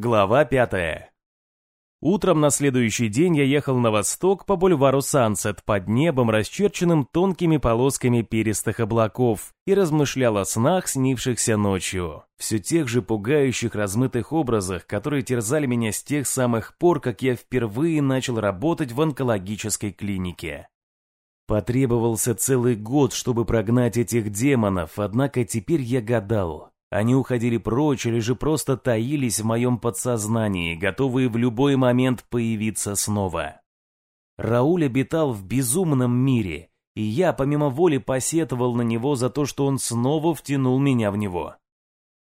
Глава пятая. Утром на следующий день я ехал на восток по бульвару Сансет под небом, расчерченным тонкими полосками перистых облаков, и размышлял о снах, снившихся ночью. Все тех же пугающих размытых образах, которые терзали меня с тех самых пор, как я впервые начал работать в онкологической клинике. Потребовался целый год, чтобы прогнать этих демонов, однако теперь я гадал, они уходили прочь или же просто таились в моем подсознании, готовые в любой момент появиться снова. Рауль обитал в безумном мире, и я помимо воли посетовал на него за то, что он снова втянул меня в него.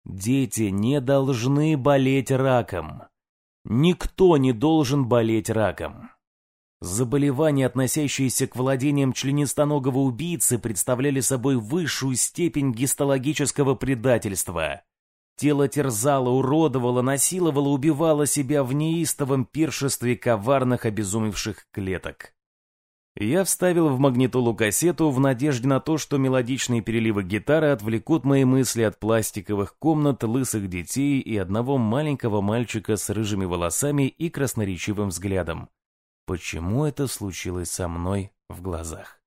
Дети не должны болеть раком. Никто не должен болеть раком. Заболевания, относящиеся к владениям членистоногого убийцы, представляли собой высшую степень гистологического предательства. Тело терзало, уродовало, насиловало, убивало себя в неистовом пиршестве коварных обезумевших клеток. Я вставил в магнитолу кассету в надежде на то, что мелодичные переливы гитары отвлекут мои мысли от пластиковых комнат, лысых детей и одного маленького мальчика с рыжими волосами и красноречивым взглядом почему это случилось со мной в глазах.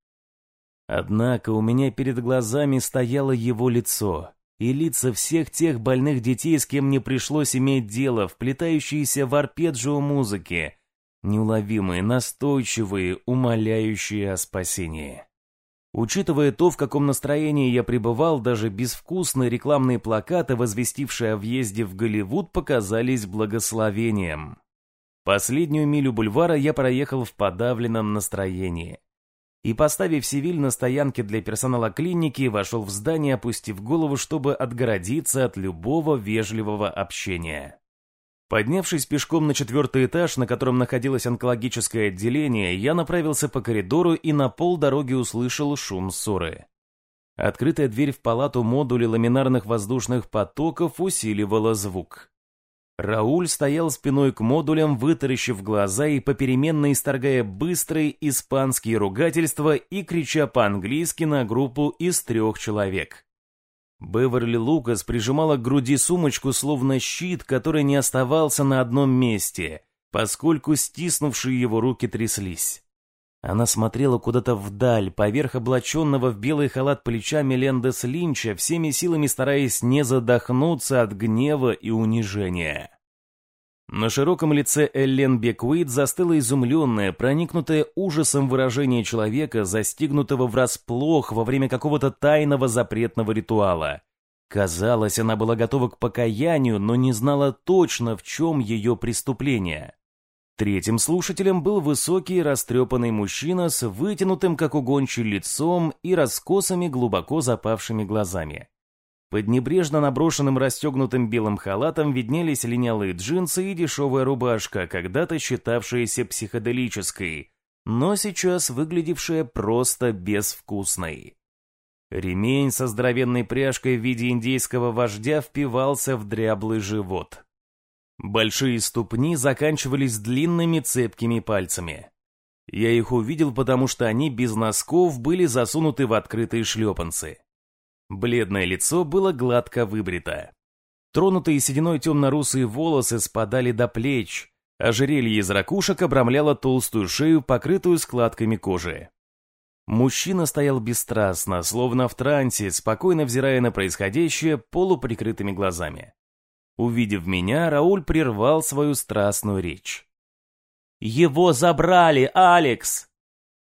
Однако у меня перед глазами стояло его лицо и лица всех тех больных детей, с кем мне пришлось иметь дело, вплетающиеся в арпеджио музыки, неуловимые, настойчивые, умоляющие о спасении. Учитывая то, в каком настроении я пребывал, даже безвкусные рекламные плакаты, возвестившие о въезде в Голливуд, показались благословением. Последнюю милю бульвара я проехал в подавленном настроении. И, поставив Севиль на стоянке для персонала клиники, вошел в здание, опустив голову, чтобы отгородиться от любого вежливого общения. Поднявшись пешком на четвертый этаж, на котором находилось онкологическое отделение, я направился по коридору и на полдороги услышал шум ссоры. Открытая дверь в палату модуля ламинарных воздушных потоков усиливала звук. Рауль стоял спиной к модулям, вытаращив глаза и попеременно исторгая быстрые испанские ругательства и крича по-английски на группу из трех человек. Беверли Лукас прижимала к груди сумочку, словно щит, который не оставался на одном месте, поскольку стиснувшие его руки тряслись. Она смотрела куда-то вдаль, поверх облаченного в белый халат плеча Мелендес Линча, всеми силами стараясь не задохнуться от гнева и унижения. На широком лице Эллен Беквейт застыло изумленное, проникнутое ужасом выражение человека, застигнутого врасплох во время какого-то тайного запретного ритуала. Казалось, она была готова к покаянию, но не знала точно, в чем ее преступление. Третьим слушателем был высокий растрепанный мужчина с вытянутым, как у лицом и раскосами глубоко запавшими глазами. Под небрежно наброшенным расстегнутым белым халатом виднелись линялые джинсы и дешевая рубашка, когда-то считавшаяся психоделической, но сейчас выглядевшая просто безвкусной. Ремень со здоровенной пряжкой в виде индейского вождя впивался в дряблый живот. Большие ступни заканчивались длинными цепкими пальцами. Я их увидел, потому что они без носков были засунуты в открытые шлепанцы. Бледное лицо было гладко выбрито. Тронутые сединой темно-русые волосы спадали до плеч, ожерелье из ракушек обрамляло толстую шею, покрытую складками кожи. Мужчина стоял бесстрастно, словно в трансе, спокойно взирая на происходящее полуприкрытыми глазами. Увидев меня, Рауль прервал свою страстную речь. «Его забрали, Алекс!»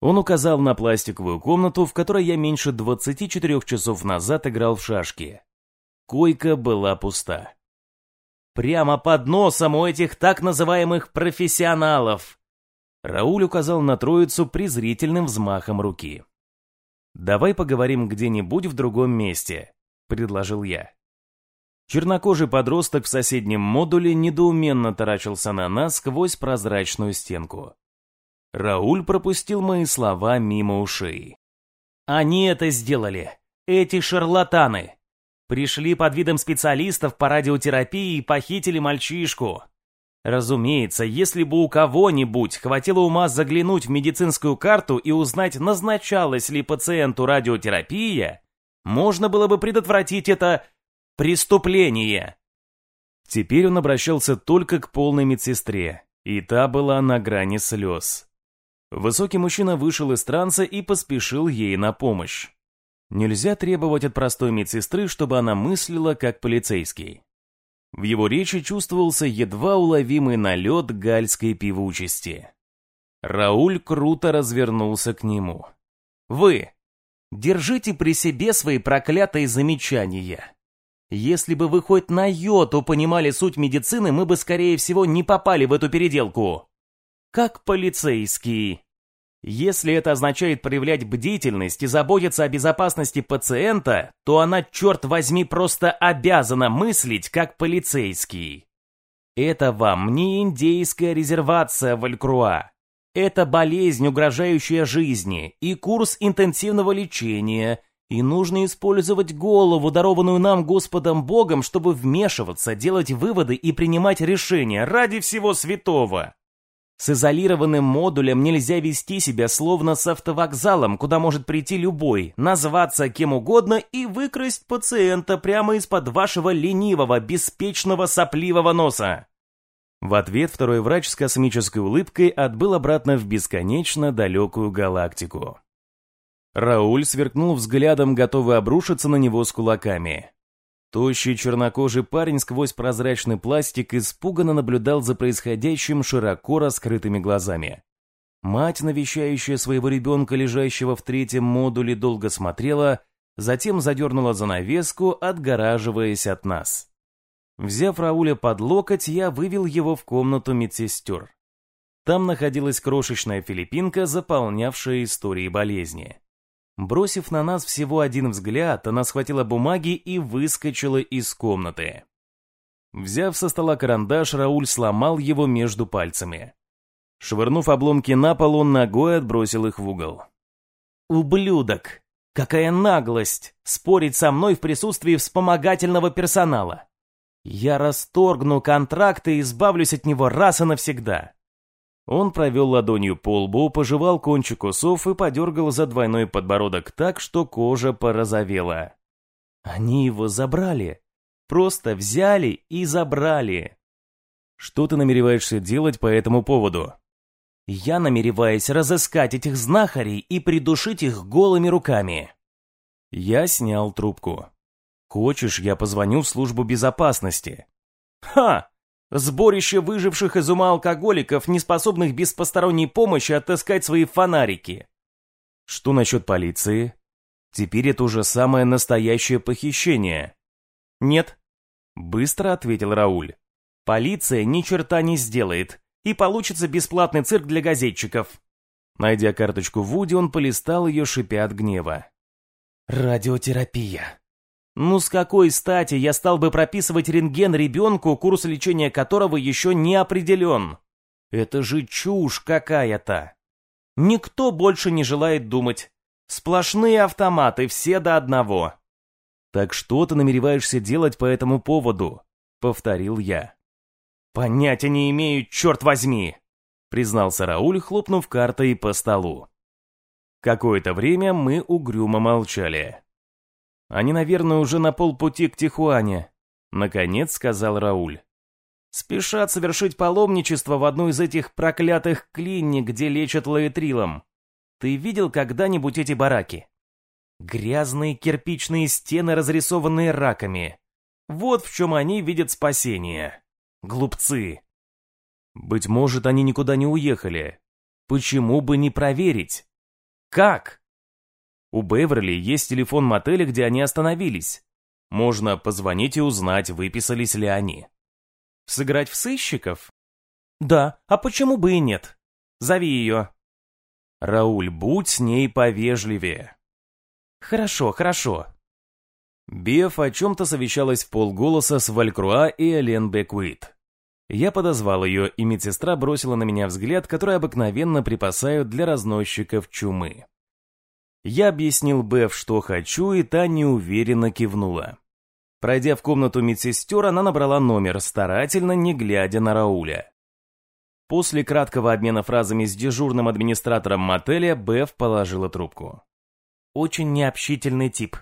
Он указал на пластиковую комнату, в которой я меньше 24 часов назад играл в шашки. Койка была пуста. «Прямо под носом у этих так называемых профессионалов!» Рауль указал на троицу презрительным взмахом руки. «Давай поговорим где-нибудь в другом месте», — предложил я. Чернокожий подросток в соседнем модуле недоуменно таращился на нас сквозь прозрачную стенку. Рауль пропустил мои слова мимо ушей. «Они это сделали! Эти шарлатаны! Пришли под видом специалистов по радиотерапии и похитили мальчишку!» Разумеется, если бы у кого-нибудь хватило ума заглянуть в медицинскую карту и узнать, назначалась ли пациенту радиотерапия, можно было бы предотвратить это Преступление!» Теперь он обращался только к полной медсестре, и та была на грани слез. Высокий мужчина вышел из транса и поспешил ей на помощь. Нельзя требовать от простой медсестры, чтобы она мыслила как полицейский. В его речи чувствовался едва уловимый налет гальской певучести. Рауль круто развернулся к нему. «Вы! Держите при себе свои проклятые замечания. Если бы вы хоть на йоту понимали суть медицины, мы бы, скорее всего, не попали в эту переделку. Как полицейский. Если это означает проявлять бдительность и заботиться о безопасности пациента, то она, черт возьми, просто обязана мыслить как полицейский. Это вам не индейская резервация Валькруа. Это болезнь, угрожающая жизни, и курс интенсивного лечения, и нужно использовать голову, дарованную нам Господом Богом, чтобы вмешиваться, делать выводы и принимать решения ради всего святого. С изолированным модулем нельзя вести себя словно с автовокзалом, куда может прийти любой, назваться кем угодно и выкрасть пациента прямо из-под вашего ленивого, беспечного, сопливого носа. В ответ второй врач с космической улыбкой отбыл обратно в бесконечно далекую галактику. Рауль сверкнул взглядом, готовый обрушиться на него с кулаками. Тощий чернокожий парень сквозь прозрачный пластик испуганно наблюдал за происходящим широко раскрытыми глазами. Мать, навещающая своего ребенка, лежащего в третьем модуле, долго смотрела, затем задернула занавеску, отгораживаясь от нас. Взяв Рауля под локоть, я вывел его в комнату медсестер. Там находилась крошечная филиппинка, заполнявшая истории болезни. Бросив на нас всего один взгляд, она схватила бумаги и выскочила из комнаты. Взяв со стола карандаш, Рауль сломал его между пальцами. Швырнув обломки на пол, он ногой отбросил их в угол. «Ублюдок! Какая наглость! Спорить со мной в присутствии вспомогательного персонала! Я расторгну контракт и избавлюсь от него раз и навсегда!» Он провел ладонью по лбу, пожевал кончик усов и подергал за двойной подбородок так, что кожа порозовела. Они его забрали. Просто взяли и забрали. Что ты намереваешься делать по этому поводу? Я намереваюсь разыскать этих знахарей и придушить их голыми руками. Я снял трубку. Хочешь, я позвоню в службу безопасности? Ха! Сборище выживших из ума алкоголиков, не способных без посторонней помощи отыскать свои фонарики. Что насчет полиции? Теперь это уже самое настоящее похищение. Нет, быстро ответил Рауль. Полиция ни черта не сделает, и получится бесплатный цирк для газетчиков. Найдя карточку Вуди, он полистал ее, шипя от гнева. Радиотерапия. Ну с какой стати я стал бы прописывать рентген ребенку, курс лечения которого еще не определен? Это же чушь какая-то. Никто больше не желает думать. Сплошные автоматы, все до одного. Так что ты намереваешься делать по этому поводу? Повторил я. Понятия не имею, черт возьми! Признался Рауль, хлопнув картой по столу. Какое-то время мы угрюмо молчали. Они, наверное, уже на полпути к Тихуане», — наконец сказал Рауль. «Спешат совершить паломничество в одну из этих проклятых клиник, где лечат лаэтрилом. Ты видел когда-нибудь эти бараки? Грязные кирпичные стены, разрисованные раками. Вот в чем они видят спасение. Глупцы!» «Быть может, они никуда не уехали. Почему бы не проверить?» «Как?» У Беверли есть телефон мотеля, где они остановились. Можно позвонить и узнать, выписались ли они. Сыграть в сыщиков? Да, а почему бы и нет? Зови ее. Рауль, будь с ней повежливее. Хорошо, хорошо. Беф о чем-то совещалась в полголоса с Валькруа и Элен Беквит. Я подозвал ее, и медсестра бросила на меня взгляд, который обыкновенно припасают для разносчиков чумы. Я объяснил Беф, что хочу, и та неуверенно кивнула. Пройдя в комнату медсестер, она набрала номер, старательно не глядя на Рауля. После краткого обмена фразами с дежурным администратором мотеля, Беф положила трубку. Очень необщительный тип.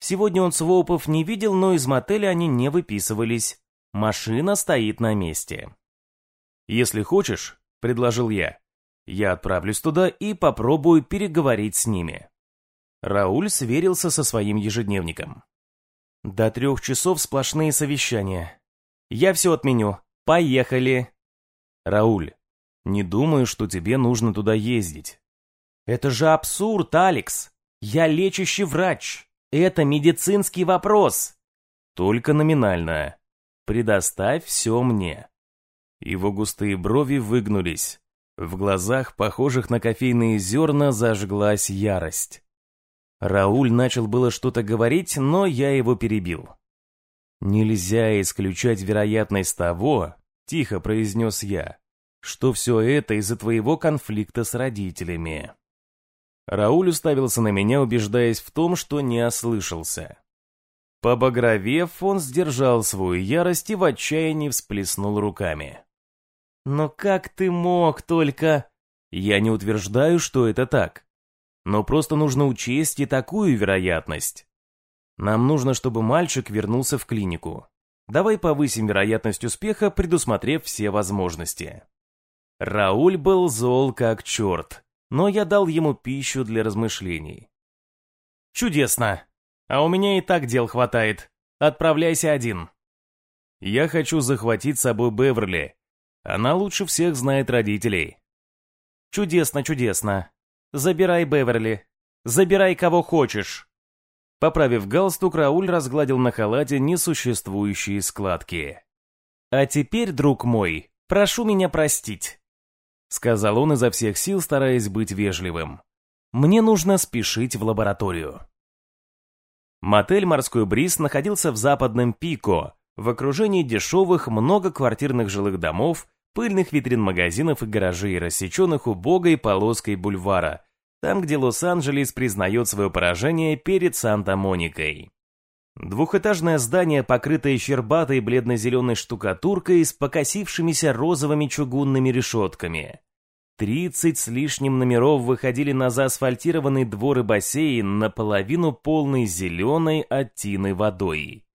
Сегодня он Своупов не видел, но из мотеля они не выписывались. Машина стоит на месте. «Если хочешь», — предложил я, — «я отправлюсь туда и попробую переговорить с ними». Рауль сверился со своим ежедневником. «До трех часов сплошные совещания. Я все отменю. Поехали!» «Рауль, не думаю, что тебе нужно туда ездить». «Это же абсурд, Алекс! Я лечащий врач. Это медицинский вопрос!» «Только номинально. Предоставь все мне». Его густые брови выгнулись. В глазах, похожих на кофейные зерна, зажглась ярость. Рауль начал было что-то говорить, но я его перебил. «Нельзя исключать вероятность того, — тихо произнес я, — что все это из-за твоего конфликта с родителями». Рауль уставился на меня, убеждаясь в том, что не ослышался. Побагровев, он сдержал свою ярость и в отчаянии всплеснул руками. «Но как ты мог только...» «Я не утверждаю, что это так. Но просто нужно учесть и такую вероятность. Нам нужно, чтобы мальчик вернулся в клинику. Давай повысим вероятность успеха, предусмотрев все возможности». Рауль был зол как черт, но я дал ему пищу для размышлений. «Чудесно! А у меня и так дел хватает. Отправляйся один». «Я хочу захватить с собой Беверли», она лучше всех знает родителей. Чудесно, чудесно. Забирай Беверли. Забирай кого хочешь. Поправив галстук, Рауль разгладил на халате несуществующие складки. «А теперь, друг мой, прошу меня простить», — сказал он изо всех сил, стараясь быть вежливым. «Мне нужно спешить в лабораторию». Мотель «Морской бриз» находился в западном Пико, в окружении дешевых многоквартирных жилых домов пыльных витрин магазинов и гаражей, рассеченных убогой полоской бульвара, там, где Лос-Анджелес признает свое поражение перед Санта-Моникой. Двухэтажное здание, покрытое щербатой бледно-зеленой штукатуркой с покосившимися розовыми чугунными решетками. Тридцать с лишним номеров выходили на заасфальтированный двор и бассейн, наполовину полный зеленой оттиной водой.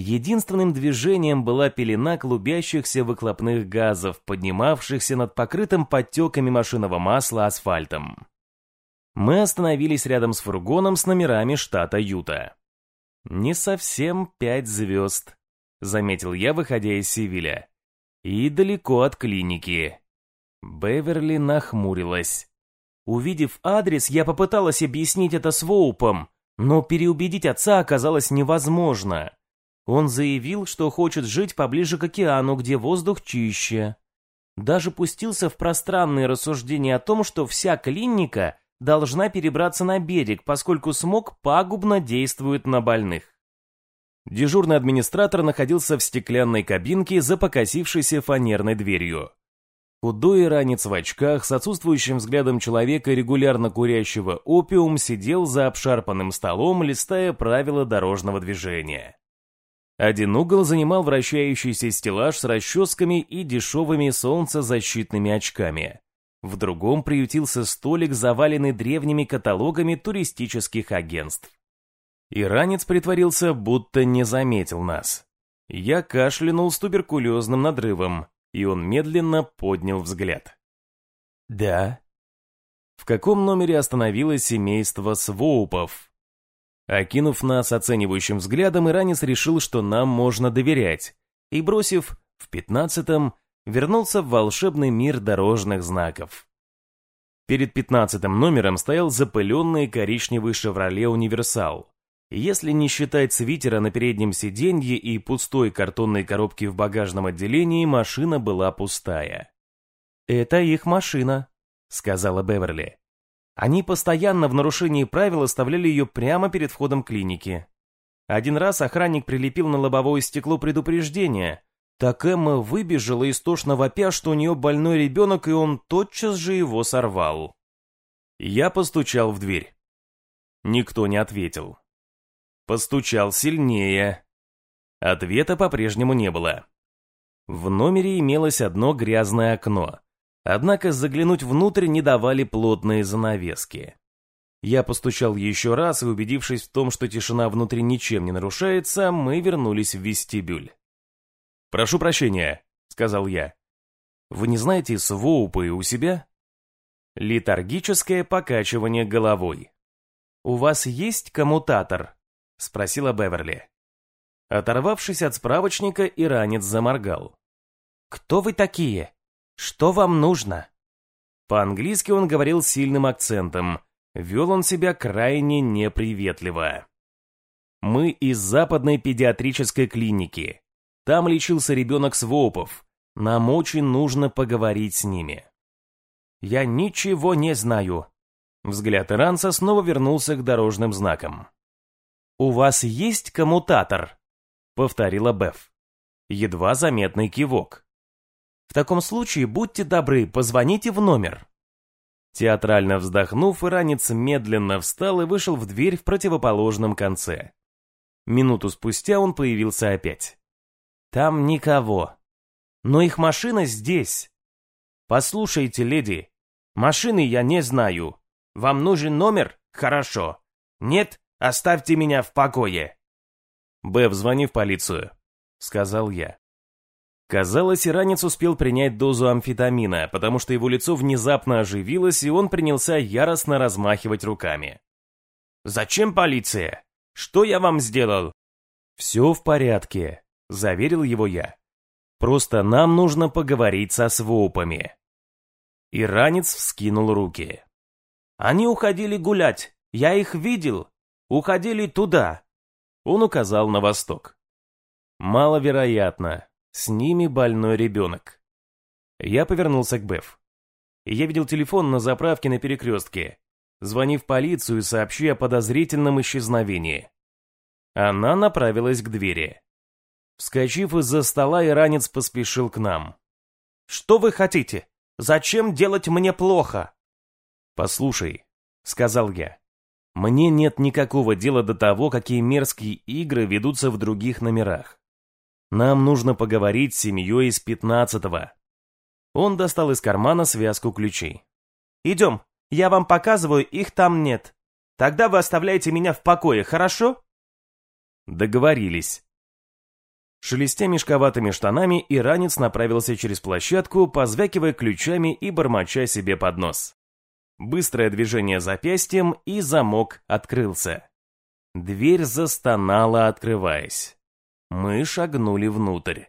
Единственным движением была пелена клубящихся выхлопных газов, поднимавшихся над покрытым подтеками машинного масла асфальтом. Мы остановились рядом с фургоном с номерами штата Юта. «Не совсем пять звезд», — заметил я, выходя из Севиля. «И далеко от клиники». Беверли нахмурилась. Увидев адрес, я попыталась объяснить это Своупом, но переубедить отца оказалось невозможно. Он заявил, что хочет жить поближе к океану, где воздух чище. Даже пустился в пространные рассуждения о том, что вся клиника должна перебраться на берег, поскольку смог пагубно действует на больных. Дежурный администратор находился в стеклянной кабинке за покосившейся фанерной дверью. Худой ранец в очках с отсутствующим взглядом человека, регулярно курящего опиум, сидел за обшарпанным столом, листая правила дорожного движения. Один угол занимал вращающийся стеллаж с расческами и дешевыми солнцезащитными очками. В другом приютился столик, заваленный древними каталогами туристических агентств. Иранец притворился, будто не заметил нас. Я кашлянул с туберкулезным надрывом, и он медленно поднял взгляд. «Да». В каком номере остановилось семейство Своупов? Окинув нас оценивающим взглядом, иранец решил, что нам можно доверять, и, бросив в пятнадцатом, вернулся в волшебный мир дорожных знаков. Перед пятнадцатым номером стоял запыленный коричневый «Шевроле Универсал». Если не считать свитера на переднем сиденье и пустой картонной коробки в багажном отделении, машина была пустая. «Это их машина», — сказала Беверли. Они постоянно в нарушении правил оставляли ее прямо перед входом клиники. Один раз охранник прилепил на лобовое стекло предупреждение. Так Эмма выбежала истошно вопя, что у нее больной ребенок, и он тотчас же его сорвал. Я постучал в дверь. Никто не ответил. Постучал сильнее. Ответа по-прежнему не было. В номере имелось одно грязное окно. Однако заглянуть внутрь не давали плотные занавески. Я постучал еще раз и, убедившись в том, что тишина внутри ничем не нарушается, мы вернулись в вестибюль. «Прошу прощения», — сказал я. «Вы не знаете своупы у себя?» Литургическое покачивание головой. «У вас есть коммутатор?» — спросила Беверли. Оторвавшись от справочника, иранец заморгал. «Кто вы такие? Что вам нужно?» По-английски он говорил сильным акцентом. Вел он себя крайне неприветливо. «Мы из западной педиатрической клиники. Там лечился ребенок с ВОПов. Нам очень нужно поговорить с ними». «Я ничего не знаю». Взгляд иранца снова вернулся к дорожным знакам. «У вас есть коммутатор?» Повторила Беф. Едва заметный кивок. «В таком случае, будьте добры, позвоните в номер». Театрально вздохнув, иранец медленно встал и вышел в дверь в противоположном конце. Минуту спустя он появился опять. Там никого. Но их машина здесь. Послушайте, леди, машины я не знаю. Вам нужен номер? Хорошо. Нет, оставьте меня в покое. Бэв, звони в полицию, сказал я. Казалось, иранец успел принять дозу амфетамина, потому что его лицо внезапно оживилось, и он принялся яростно размахивать руками. «Зачем полиция? Что я вам сделал?» «Все в порядке», — заверил его я. «Просто нам нужно поговорить со свопами». Иранец вскинул руки. «Они уходили гулять. Я их видел. Уходили туда». Он указал на восток. «Маловероятно. С ними больной ребенок». Я повернулся к Беф. Я видел телефон на заправке на перекрестке. Звони в полицию сообщи о подозрительном исчезновении. Она направилась к двери. Вскочив из-за стола, иранец поспешил к нам. «Что вы хотите? Зачем делать мне плохо?» «Послушай», — сказал я, — «мне нет никакого дела до того, какие мерзкие игры ведутся в других номерах. Нам нужно поговорить с семьей из пятнадцатого». Он достал из кармана связку ключей. «Идем, я вам показываю, их там нет. Тогда вы оставляете меня в покое, хорошо?» Договорились. Шелестя мешковатыми штанами, иранец направился через площадку, позвякивая ключами и бормоча себе под нос. Быстрое движение запястьем, и замок открылся. Дверь застонала, открываясь. Мы шагнули внутрь.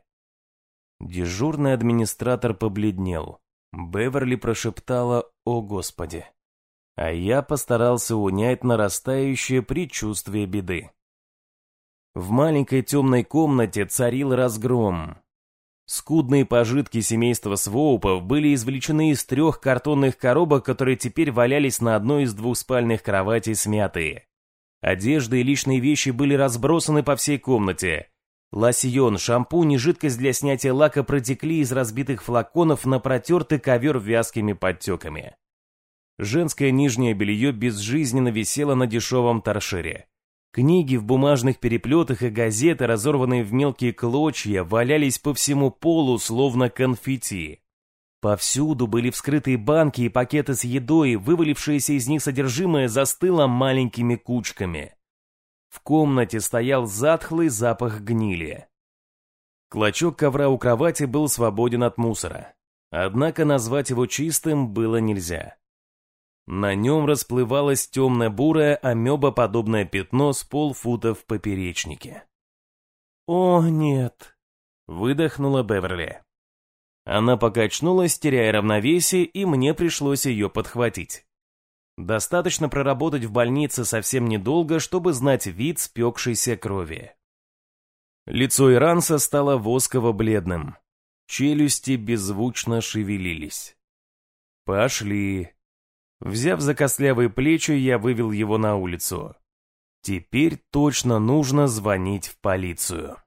Дежурный администратор побледнел. Беверли прошептала «О, Господи!» А я постарался унять нарастающее предчувствие беды. В маленькой темной комнате царил разгром. Скудные пожитки семейства Своупов были извлечены из трех картонных коробок, которые теперь валялись на одной из двухспальных кроватей смятые. Одежда и личные вещи были разбросаны по всей комнате. Лосьон, шампунь и жидкость для снятия лака протекли из разбитых флаконов на протертый ковер вязкими подтеками. Женское нижнее белье безжизненно висело на дешевом торшере. Книги в бумажных переплетах и газеты, разорванные в мелкие клочья, валялись по всему полу, словно конфетти. Повсюду были вскрытые банки и пакеты с едой, вывалившееся из них содержимое застыло маленькими кучками. В комнате стоял затхлый запах гнили. Клочок ковра у кровати был свободен от мусора. Однако назвать его чистым было нельзя. На нем расплывалось темно-бурое амебоподобное пятно с полфута в поперечнике. «О, нет!» — выдохнула Беверли. Она покачнулась, теряя равновесие, и мне пришлось ее подхватить. Достаточно проработать в больнице совсем недолго, чтобы знать вид спекшейся крови. Лицо Иранца стало восково-бледным. Челюсти беззвучно шевелились. «Пошли», Взяв за костлявые плечи, я вывел его на улицу. Теперь точно нужно звонить в полицию.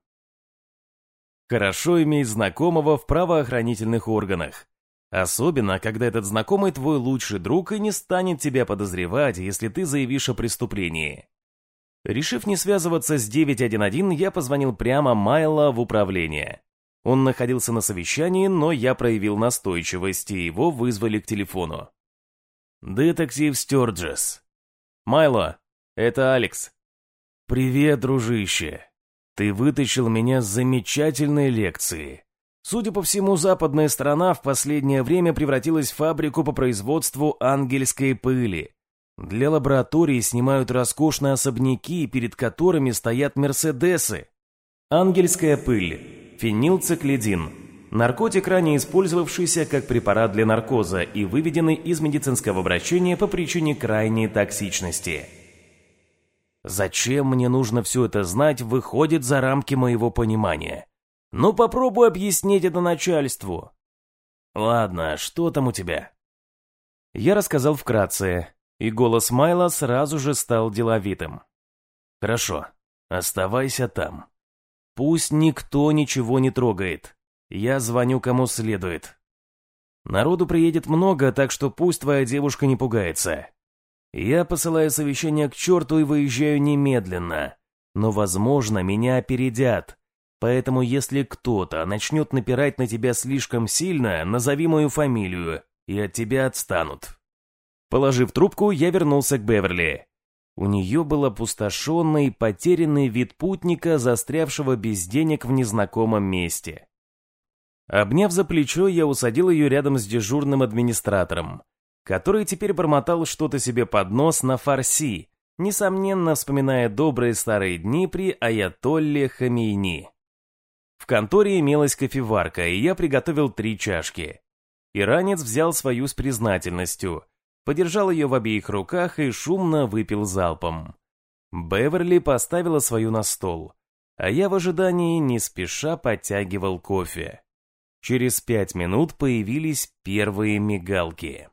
Хорошо иметь знакомого в правоохранительных органах. Особенно, когда этот знакомый твой лучший друг и не станет тебя подозревать, если ты заявишь о преступлении. Решив не связываться с 911, я позвонил прямо Майло в управление. Он находился на совещании, но я проявил настойчивость, и его вызвали к телефону. «Детектив Стюарджес». «Майло, это Алекс». «Привет, дружище». Ты вытащил меня с замечательной лекции. Судя по всему, западная страна в последнее время превратилась в фабрику по производству ангельской пыли. Для лаборатории снимают роскошные особняки, перед которыми стоят мерседесы. Ангельская пыль. Фенилциклидин. Наркотик, ранее использовавшийся как препарат для наркоза и выведенный из медицинского обращения по причине крайней токсичности. Зачем мне нужно все это знать, выходит за рамки моего понимания. Ну попробуй объяснить это начальству. Ладно, что там у тебя? Я рассказал вкратце, и голос Майла сразу же стал деловитым. Хорошо, оставайся там. Пусть никто ничего не трогает. Я звоню кому следует. Народу приедет много, так что пусть твоя девушка не пугается. Я посылаю совещание к черту и выезжаю немедленно. Но, возможно, меня опередят. Поэтому, если кто-то начнет напирать на тебя слишком сильно, назови мою фамилию, и от тебя отстанут. Положив трубку, я вернулся к Беверли. У нее был опустошенный, потерянный вид путника, застрявшего без денег в незнакомом месте. Обняв за плечо, я усадил ее рядом с дежурным администратором который теперь бормотал что-то себе под нос на фарси, несомненно вспоминая добрые старые дни при Аятолле Хамейни. В конторе имелась кофеварка, и я приготовил три чашки. Иранец взял свою с признательностью, подержал ее в обеих руках и шумно выпил залпом. Беверли поставила свою на стол, а я в ожидании не спеша подтягивал кофе. Через пять минут появились первые мигалки.